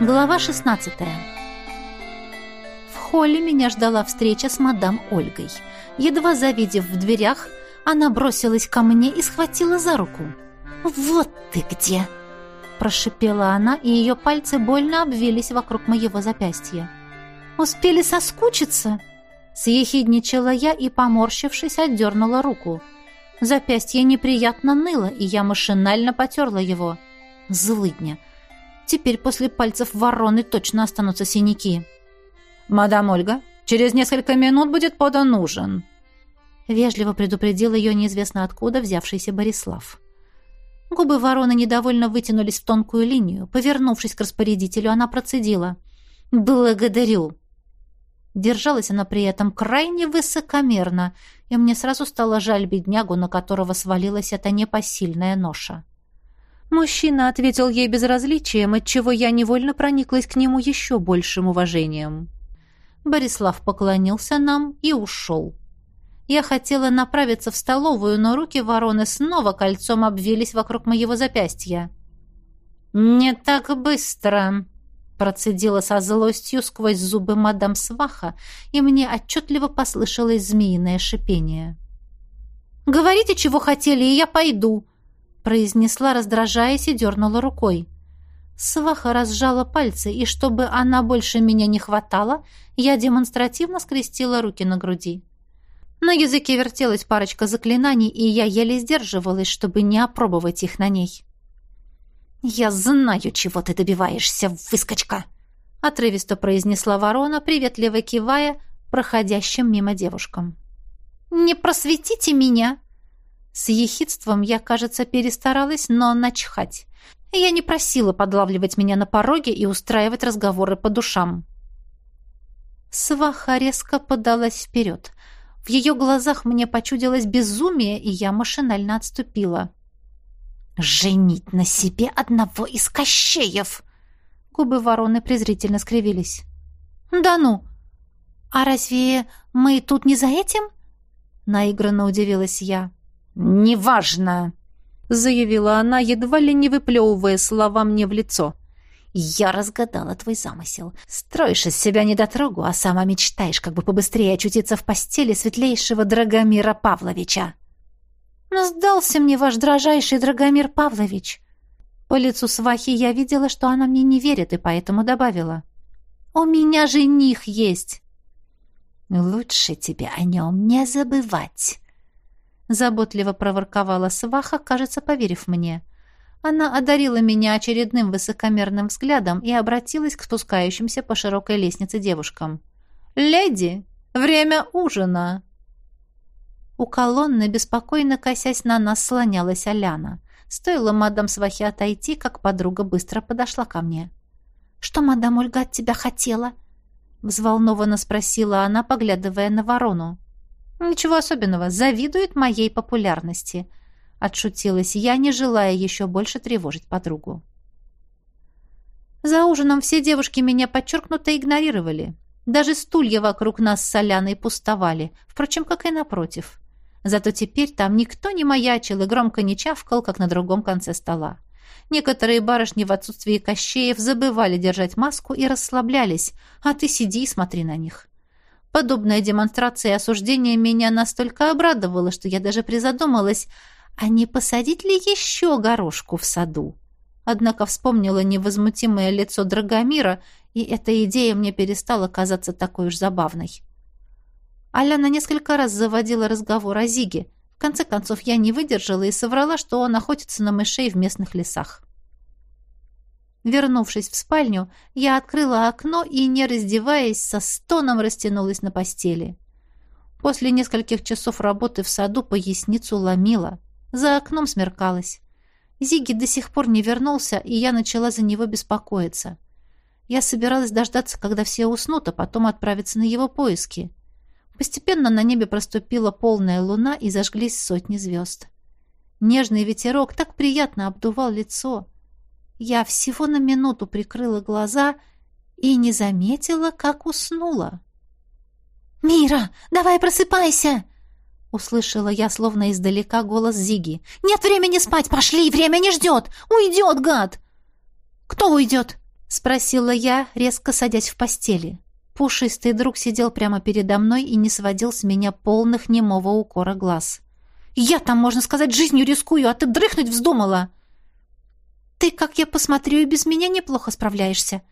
Глава 16. В холле меня ждала встреча с мадам Ольгой. Едва завидев в дверях, она бросилась ко мне и схватила за руку. «Вот ты где!» Прошипела она, и ее пальцы больно обвились вокруг моего запястья. «Успели соскучиться?» Съехидничала я и, поморщившись, отдернула руку. Запястье неприятно ныло, и я машинально потерла его. Злыдня! Теперь после пальцев вороны точно останутся синяки. «Мадам Ольга, через несколько минут будет подан ужин», Вежливо предупредил ее неизвестно откуда взявшийся Борислав. Губы вороны недовольно вытянулись в тонкую линию. Повернувшись к распорядителю, она процедила. «Благодарю». Держалась она при этом крайне высокомерно, и мне сразу стало жаль беднягу, на которого свалилась эта непосильная ноша. Мужчина ответил ей безразличием, отчего я невольно прониклась к нему еще большим уважением. Борислав поклонился нам и ушел. Я хотела направиться в столовую, но руки вороны снова кольцом обвились вокруг моего запястья. «Не так быстро!» Процедила со злостью сквозь зубы мадам Сваха, и мне отчетливо послышалось змеиное шипение. «Говорите, чего хотели, и я пойду!» Произнесла, раздражаясь, и дернула рукой. Сваха разжала пальцы, и чтобы она больше меня не хватала, я демонстративно скрестила руки на груди. На языке вертелась парочка заклинаний, и я еле сдерживалась, чтобы не опробовать их на ней. «Я знаю, чего ты добиваешься, выскочка!» отрывисто произнесла ворона, приветливо кивая проходящим мимо девушкам. «Не просветите меня!» С ехидством я, кажется, перестаралась, но начхать. Я не просила подлавливать меня на пороге и устраивать разговоры по душам. Сваха резко подалась вперед. В ее глазах мне почудилось безумие, и я машинально отступила. «Женить на себе одного из кощеев!» Губы вороны презрительно скривились. «Да ну! А разве мы тут не за этим?» Наигранно удивилась я. «Неважно!» заявила она, едва ли не выплевывая слова мне в лицо. «Я разгадала твой замысел. Строишь из себя недотрогу, а сама мечтаешь, как бы побыстрее очутиться в постели светлейшего Драгомира Павловича». «Но сдался мне ваш дрожайший Драгомир Павлович». По лицу свахи я видела, что она мне не верит, и поэтому добавила. «У меня жених есть». «Лучше тебе о нем не забывать», — заботливо проворковала сваха, кажется, поверив мне. — она одарила меня очередным высокомерным взглядом и обратилась к спускающимся по широкой лестнице девушкам. «Леди, время ужина!» У колонны, беспокойно косясь на нас, слонялась Аляна. Стоило мадам Свахи отойти, как подруга быстро подошла ко мне. «Что мадам Ольга от тебя хотела?» Взволнованно спросила она, поглядывая на ворону. «Ничего особенного, завидует моей популярности», — отшутилась я, не желая еще больше тревожить подругу. За ужином все девушки меня подчеркнуто игнорировали. Даже стулья вокруг нас с Соляной пустовали, впрочем, как и напротив. Зато теперь там никто не маячил и громко не чавкал, как на другом конце стола. Некоторые барышни в отсутствии кощеев забывали держать маску и расслаблялись, а ты сиди и смотри на них. Подобная демонстрация осуждения меня настолько обрадовала, что я даже призадумалась, а не посадить ли еще горошку в саду? Однако вспомнила невозмутимое лицо Драгомира, и эта идея мне перестала казаться такой уж забавной. Аляна несколько раз заводила разговор о Зиге. В конце концов, я не выдержала и соврала, что он охотится на мышей в местных лесах. Вернувшись в спальню, я открыла окно и, не раздеваясь, со стоном растянулась на постели. После нескольких часов работы в саду поясницу ломила. За окном смеркалось. Зиги до сих пор не вернулся, и я начала за него беспокоиться. Я собиралась дождаться, когда все уснут, а потом отправиться на его поиски. Постепенно на небе проступила полная луна и зажглись сотни звезд. Нежный ветерок так приятно обдувал лицо. Я всего на минуту прикрыла глаза и не заметила, как уснула. «Мира, давай просыпайся!» Услышала я словно издалека голос Зиги. «Нет времени спать! Пошли! Время не ждет! Уйдет, гад!» «Кто уйдет?» — спросила я, резко садясь в постели. Пушистый друг сидел прямо передо мной и не сводил с меня полных немого укора глаз. «Я там, можно сказать, жизнью рискую, а ты дрыхнуть вздумала!» «Ты, как я посмотрю, и без меня неплохо справляешься!»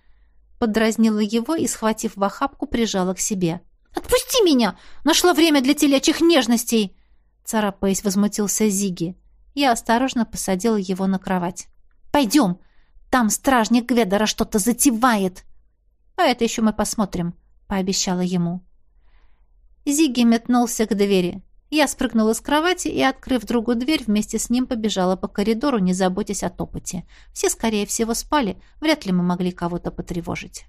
Подразнила его и, схватив в охапку, прижала к себе. «Отпусти меня! Нашла время для телячьих нежностей!» Царапаясь, возмутился Зиги. Я осторожно посадила его на кровать. «Пойдем! Там стражник Гведора что-то затевает!» «А это еще мы посмотрим», — пообещала ему. Зиги метнулся к двери. Я спрыгнула с кровати и, открыв другую дверь, вместе с ним побежала по коридору, не заботясь о топоте. Все, скорее всего, спали, вряд ли мы могли кого-то потревожить.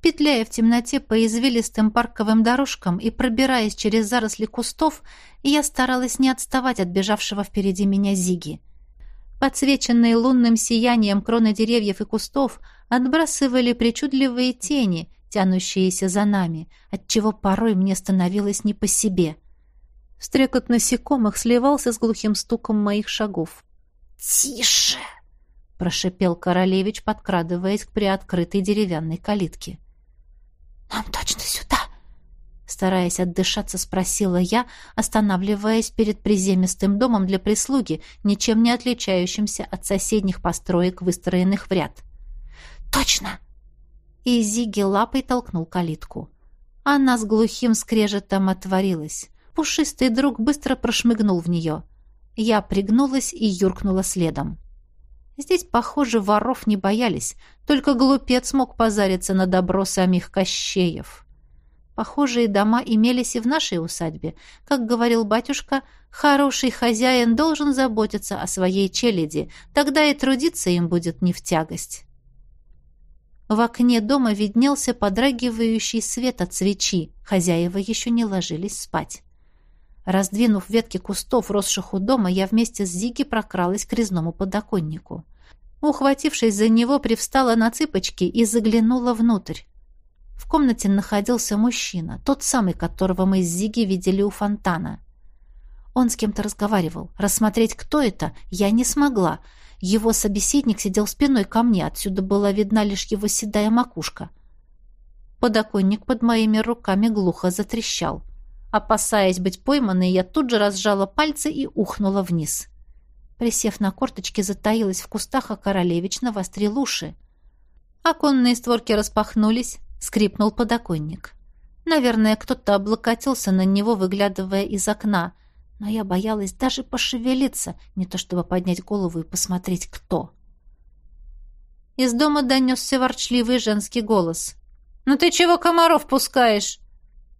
Петляя в темноте по извилистым парковым дорожкам и пробираясь через заросли кустов, я старалась не отставать от бежавшего впереди меня Зиги. Подсвеченные лунным сиянием кроны деревьев и кустов отбрасывали причудливые тени, тянущиеся за нами, отчего порой мне становилось не по себе. Стрекот насекомых сливался с глухим стуком моих шагов. «Тише!» — прошипел королевич, подкрадываясь к приоткрытой деревянной калитке. «Нам точно сюда?» Стараясь отдышаться, спросила я, останавливаясь перед приземистым домом для прислуги, ничем не отличающимся от соседних построек, выстроенных в ряд. «Точно!» И Зиги лапой толкнул калитку. Она с глухим скрежетом отворилась. Пушистый друг быстро прошмыгнул в нее. Я пригнулась и юркнула следом. Здесь, похоже, воров не боялись, только глупец мог позариться на добро самих Кощеев. Похожие дома имелись и в нашей усадьбе. Как говорил батюшка, хороший хозяин должен заботиться о своей челяди, тогда и трудиться им будет не в тягость. В окне дома виднелся подрагивающий свет от свечи. Хозяева еще не ложились спать. Раздвинув ветки кустов, росших у дома, я вместе с Зиги прокралась к резному подоконнику. Ухватившись за него, привстала на цыпочки и заглянула внутрь. В комнате находился мужчина, тот самый, которого мы с Зиги видели у фонтана. Он с кем-то разговаривал. Рассмотреть, кто это, я не смогла — его собеседник сидел спиной ко мне, отсюда была видна лишь его седая макушка. Подоконник под моими руками глухо затрещал. Опасаясь быть пойманной, я тут же разжала пальцы и ухнула вниз. Присев на корточки, затаилась в кустах, а королевич навострил уши. Оконные створки распахнулись, скрипнул подоконник. Наверное, кто-то облокотился на него, выглядывая из окна — но я боялась даже пошевелиться, не то чтобы поднять голову и посмотреть, кто. Из дома донесся ворчливый женский голос. «Ну ты чего комаров пускаешь?»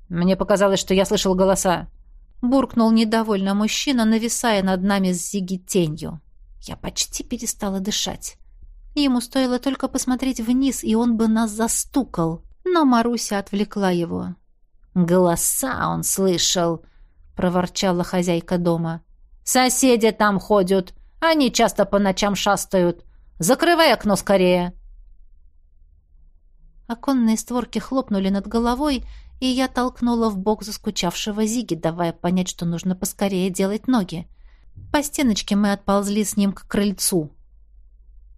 «Мне показалось, что я слышал голоса». Буркнул недовольно мужчина, нависая над нами с Зиги тенью. Я почти перестала дышать. Ему стоило только посмотреть вниз, и он бы нас застукал. Но Маруся отвлекла его. «Голоса он слышал!» — проворчала хозяйка дома. «Соседи там ходят. Они часто по ночам шастают. Закрывай окно скорее!» Оконные створки хлопнули над головой, и я толкнула в бок заскучавшего Зиги, давая понять, что нужно поскорее делать ноги. По стеночке мы отползли с ним к крыльцу.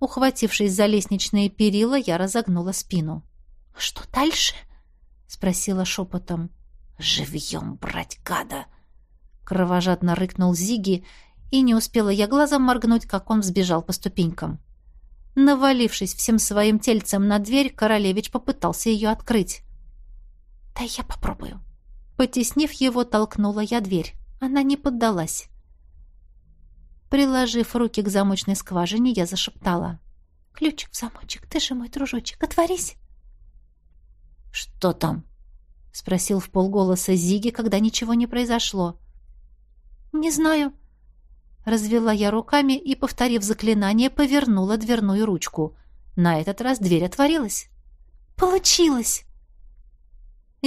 Ухватившись за лестничные перила, я разогнула спину. «Что дальше?» — спросила шепотом. «Живьем брать гада!» Кровожадно рыкнул Зиги, и не успела я глазом моргнуть, как он взбежал по ступенькам. Навалившись всем своим тельцем на дверь, королевич попытался ее открыть. «Да я попробую». Потеснив его, толкнула я дверь. Она не поддалась. Приложив руки к замочной скважине, я зашептала. «Ключик в замочек, ты же мой дружочек, отворись!» «Что там?» — спросил в полголоса Зиги, когда ничего не произошло. «Не знаю». Развела я руками и, повторив заклинание, повернула дверную ручку. На этот раз дверь отворилась. «Получилось!»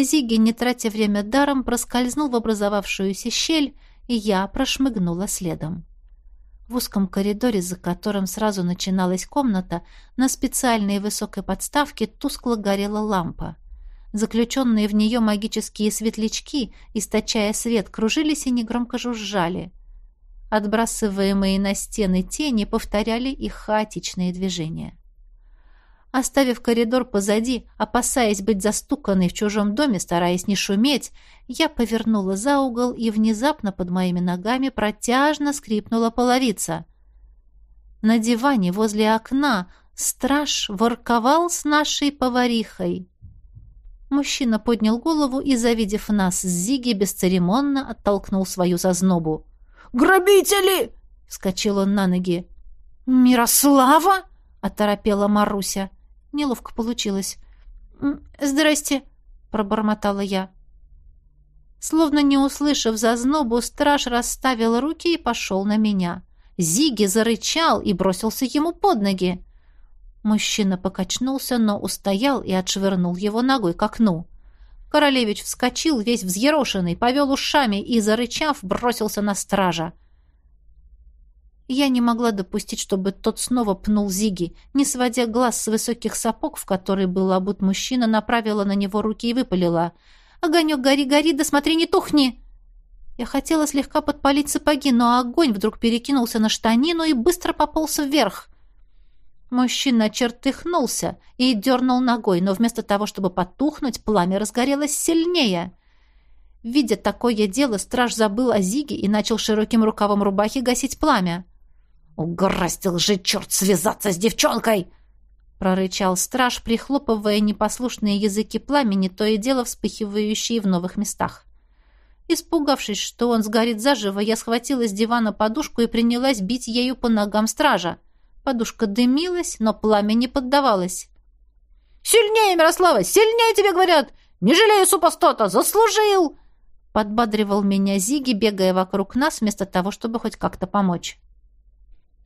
Зиги, не тратя время даром, проскользнул в образовавшуюся щель, и я прошмыгнула следом. В узком коридоре, за которым сразу начиналась комната, на специальной высокой подставке тускло горела лампа. Заключенные в нее магические светлячки, источая свет, кружились и негромко жужжали. Отбрасываемые на стены тени повторяли их хаотичные движения. Оставив коридор позади, опасаясь быть застуканной в чужом доме, стараясь не шуметь, я повернула за угол, и внезапно под моими ногами протяжно скрипнула половица. На диване возле окна страж ворковал с нашей поварихой. Мужчина поднял голову и, завидев нас с Зиги, бесцеремонно оттолкнул свою зазнобу. «Грабители!» — вскочил он на ноги. «Мирослава?» — оторопела Маруся. Неловко получилось. «Здрасте», — пробормотала я. Словно не услышав зазнобу, страж расставил руки и пошел на меня. Зиги зарычал и бросился ему под ноги. Мужчина покачнулся, но устоял и отшвырнул его ногой к окну. Королевич вскочил, весь взъерошенный, повел ушами и, зарычав, бросился на стража. Я не могла допустить, чтобы тот снова пнул Зиги. Не сводя глаз с высоких сапог, в которые был обут мужчина, направила на него руки и выпалила. «Огонек, гори, гори, да смотри, не тухни!» Я хотела слегка подпалить сапоги, но огонь вдруг перекинулся на штанину и быстро пополз вверх. Мужчина чертыхнулся и дернул ногой, но вместо того, чтобы потухнуть, пламя разгорелось сильнее. Видя такое дело, страж забыл о Зиге и начал широким рукавом рубахи гасить пламя. «Угораздил же черт связаться с девчонкой!» прорычал страж, прихлопывая непослушные языки пламени, то и дело вспыхивающие в новых местах. Испугавшись, что он сгорит заживо, я схватила с дивана подушку и принялась бить ею по ногам стража. Подушка дымилась, но пламя не поддавалось. «Сильнее, Мирослава! Сильнее тебе говорят! Не жалею супостота! Заслужил!» Подбадривал меня Зиги, бегая вокруг нас, вместо того, чтобы хоть как-то помочь.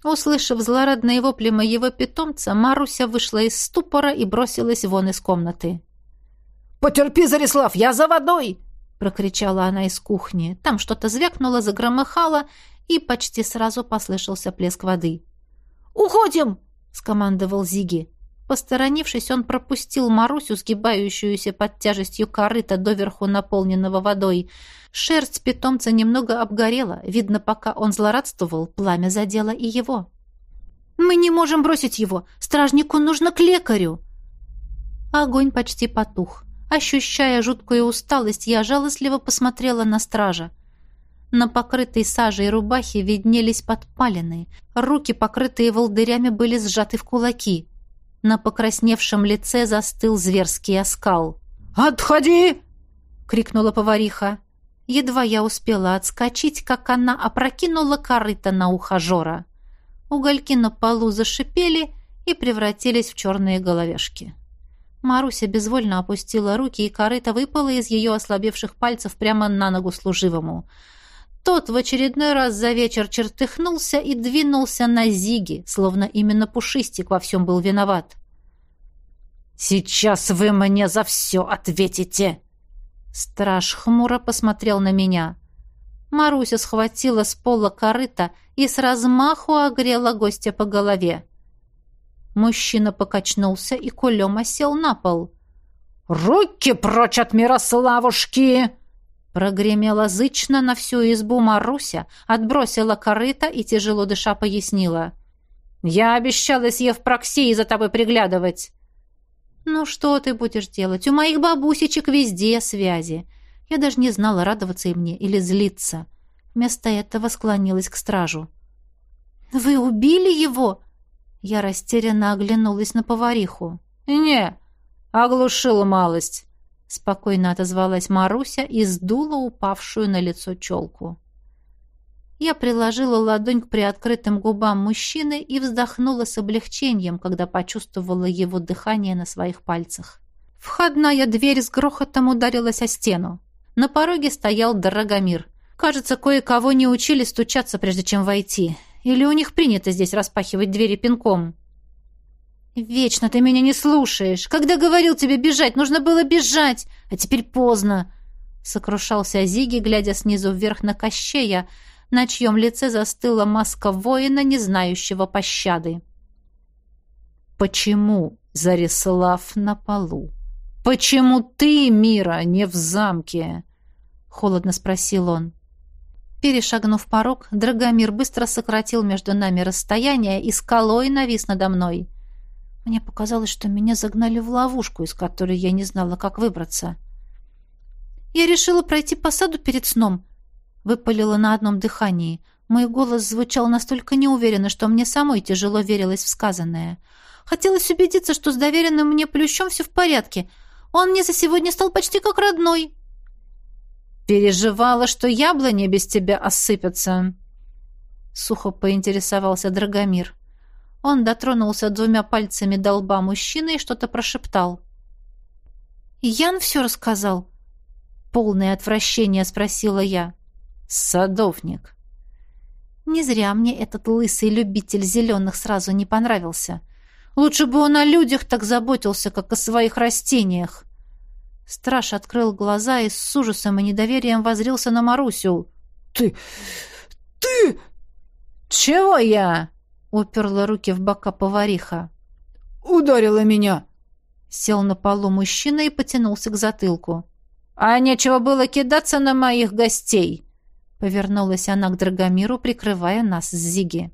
Услышав злорадные вопли моего питомца, Маруся вышла из ступора и бросилась вон из комнаты. «Потерпи, Зарислав, я за водой!» — прокричала она из кухни. Там что-то звякнуло, загромыхало, и почти сразу послышался плеск воды. «Уходим!» — скомандовал Зиги. Посторонившись, он пропустил Марусю, сгибающуюся под тяжестью корыта, доверху наполненного водой. Шерсть питомца немного обгорела. Видно, пока он злорадствовал, пламя задело и его. «Мы не можем бросить его! Стражнику нужно к лекарю!» Огонь почти потух. Ощущая жуткую усталость, я жалостливо посмотрела на стража. На покрытой сажей рубахе виднелись подпалины. Руки, покрытые волдырями, были сжаты в кулаки. На покрасневшем лице застыл зверский оскал. «Отходи!» — крикнула повариха. Едва я успела отскочить, как она опрокинула корыто на ухажера. Угольки на полу зашипели и превратились в черные головешки. Маруся безвольно опустила руки, и корыто выпало из ее ослабевших пальцев прямо на ногу служивому. Тот в очередной раз за вечер чертыхнулся и двинулся на Зиги, словно именно Пушистик во всем был виноват. «Сейчас вы мне за все ответите!» Страж хмуро посмотрел на меня. Маруся схватила с пола корыта и с размаху огрела гостя по голове. Мужчина покачнулся и кулем осел на пол. «Руки прочь от Мирославушки!» Прогремела зычно на всю избу Маруся, отбросила корыто и, тяжело дыша, пояснила. «Я обещала с Евпроксией за тобой приглядывать». «Ну что ты будешь делать? У моих бабусечек везде связи. Я даже не знала, радоваться им мне или злиться. Вместо этого склонилась к стражу. «Вы убили его?» Я растерянно оглянулась на повариху. «Не, оглушила малость спокойно отозвалась Маруся и сдула упавшую на лицо челку. Я приложила ладонь к приоткрытым губам мужчины и вздохнула с облегчением, когда почувствовала его дыхание на своих пальцах. Входная дверь с грохотом ударилась о стену. На пороге стоял Дорогомир. Кажется, кое-кого не учили стучаться, прежде чем войти. Или у них принято здесь распахивать двери пинком. «Вечно ты меня не слушаешь. Когда говорил тебе бежать, нужно было бежать, а теперь поздно!» Сокрушался Зиги, глядя снизу вверх на Кощея, на чьем лице застыла маска воина, не знающего пощады. «Почему Зарислав на полу? Почему ты, Мира, не в замке?» — холодно спросил он. Перешагнув порог, Драгомир быстро сократил между нами расстояние и скалой навис надо мной — Мне показалось, что меня загнали в ловушку, из которой я не знала, как выбраться. Я решила пройти по саду перед сном. Выпалила на одном дыхании. Мой голос звучал настолько неуверенно, что мне самой тяжело верилось в сказанное. Хотелось убедиться, что с доверенным мне плющом все в порядке. Он мне за сегодня стал почти как родной. «Переживала, что яблони без тебя осыпятся», — сухо поинтересовался Драгомир. Он дотронулся двумя пальцами до лба мужчины и что-то прошептал. «Ян все рассказал?» Полное отвращение спросила я. «Садовник». Не зря мне этот лысый любитель зеленых сразу не понравился. Лучше бы он о людях так заботился, как о своих растениях. Страж открыл глаза и с ужасом и недоверием возрился на Марусю. «Ты... ты...» «Чего я?» — уперла руки в бока повариха. «Ударила меня!» Сел на полу мужчина и потянулся к затылку. «А нечего было кидаться на моих гостей!» Повернулась она к Драгомиру, прикрывая нас с Зиги.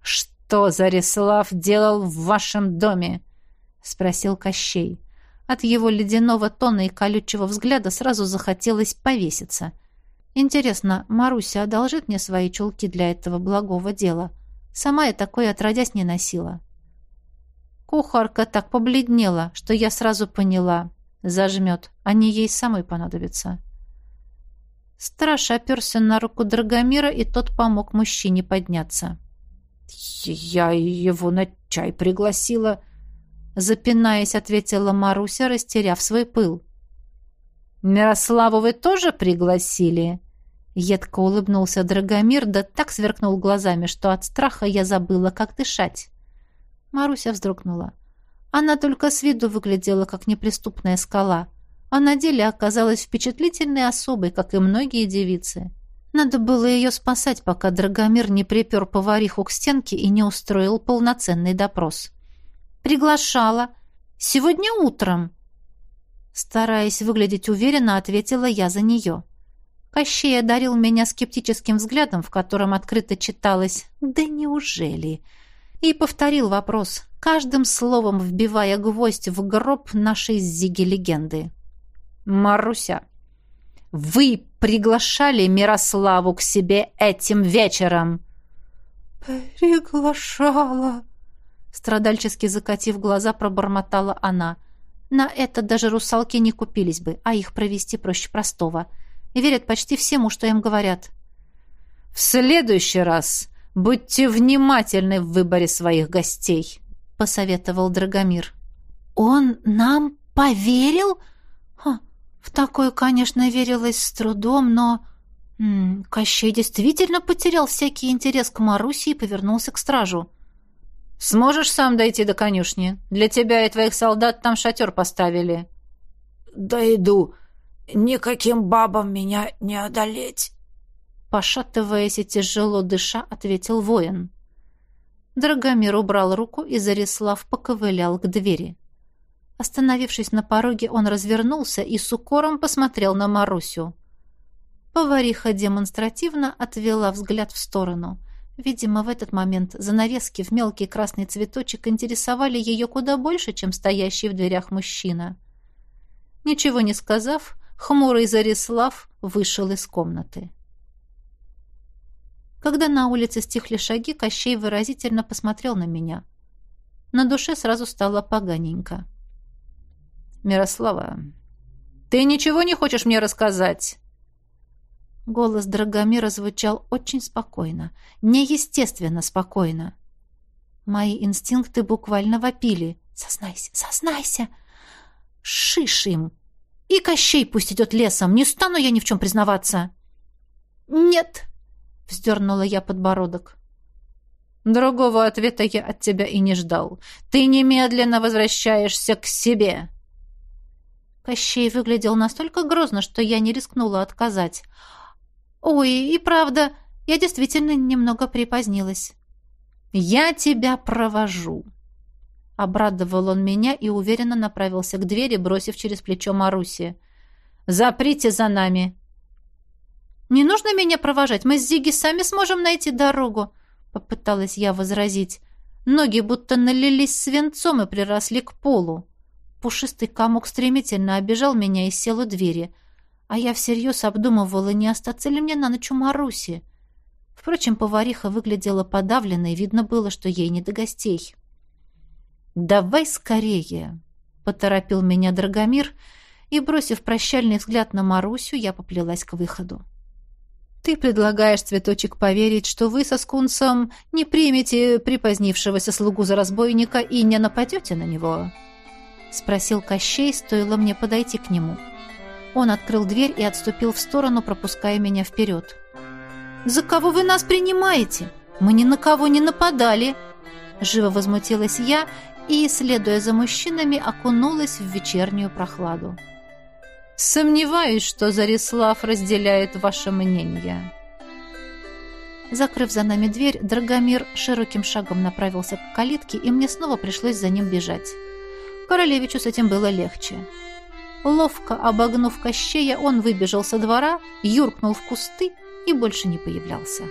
«Что Зарислав делал в вашем доме?» — спросил Кощей. От его ледяного тона и колючего взгляда сразу захотелось повеситься — Интересно, Маруся одолжит мне свои чулки для этого благого дела? Сама я такое отродясь не носила. Кухарка так побледнела, что я сразу поняла. Зажмет, они ей самой понадобятся. Страж оперся на руку Драгомира, и тот помог мужчине подняться. «Я его на чай пригласила», — запинаясь, ответила Маруся, растеряв свой пыл. «Мирославу вы тоже пригласили?» Едко улыбнулся Драгомир, да так сверкнул глазами, что от страха я забыла, как дышать. Маруся вздрогнула. Она только с виду выглядела, как неприступная скала, а на деле оказалась впечатлительной особой, как и многие девицы. Надо было ее спасать, пока Драгомир не припер повариху к стенке и не устроил полноценный допрос. «Приглашала. Сегодня утром». Стараясь выглядеть уверенно, ответила я за нее. Кощей одарил меня скептическим взглядом, в котором открыто читалось «Да неужели?» и повторил вопрос, каждым словом вбивая гвоздь в гроб нашей Зиги-легенды. «Маруся, вы приглашали Мирославу к себе этим вечером?» «Приглашала», страдальчески закатив глаза, пробормотала она. На это даже русалки не купились бы, а их провести проще простого — и верят почти всему, что им говорят. «В следующий раз будьте внимательны в выборе своих гостей», — посоветовал Драгомир. «Он нам поверил?» Ха, В такое, конечно, верилось с трудом, но... М -м, Кощей действительно потерял всякий интерес к Маруси и повернулся к стражу. «Сможешь сам дойти до конюшни? Для тебя и твоих солдат там шатер поставили». «Дойду», никаким бабам меня не одолеть!» Пошатываясь и тяжело дыша, ответил воин. Драгомир убрал руку, и Зарислав поковылял к двери. Остановившись на пороге, он развернулся и с укором посмотрел на Марусю. Повариха демонстративно отвела взгляд в сторону. Видимо, в этот момент занавески в мелкий красный цветочек интересовали ее куда больше, чем стоящий в дверях мужчина. Ничего не сказав, хмурый Зарислав вышел из комнаты. Когда на улице стихли шаги, Кощей выразительно посмотрел на меня. На душе сразу стало поганенько. «Мирослава, ты ничего не хочешь мне рассказать?» Голос Драгомира звучал очень спокойно, неестественно спокойно. Мои инстинкты буквально вопили. «Сознайся, сознайся!» «Шиш им!» И Кощей пусть идет лесом, не стану я ни в чем признаваться. Нет, вздернула я подбородок. Другого ответа я от тебя и не ждал. Ты немедленно возвращаешься к себе. Кощей выглядел настолько грозно, что я не рискнула отказать. Ой, и правда, я действительно немного припозднилась. Я тебя провожу. Обрадовал он меня и уверенно направился к двери, бросив через плечо Маруси. «Заприте за нами!» «Не нужно меня провожать, мы с Зиги сами сможем найти дорогу», — попыталась я возразить. Ноги будто налились свинцом и приросли к полу. Пушистый комок стремительно обежал меня и сел у двери, а я всерьез обдумывала, не остаться ли мне на ночь у Маруси. Впрочем, повариха выглядела подавленной, видно было, что ей не до гостей. «Давай скорее!» — поторопил меня Драгомир, и, бросив прощальный взгляд на Марусю, я поплелась к выходу. «Ты предлагаешь, цветочек, поверить, что вы со скунсом не примете припозднившегося слугу за разбойника и не нападете на него?» — спросил Кощей, стоило мне подойти к нему. Он открыл дверь и отступил в сторону, пропуская меня вперед. «За кого вы нас принимаете? Мы ни на кого не нападали!» Живо возмутилась я и, следуя за мужчинами, окунулась в вечернюю прохладу. «Сомневаюсь, что Зарислав разделяет ваше мнение». Закрыв за нами дверь, Драгомир широким шагом направился к калитке, и мне снова пришлось за ним бежать. Королевичу с этим было легче. Ловко обогнув Кощея, он выбежал со двора, юркнул в кусты и больше не появлялся.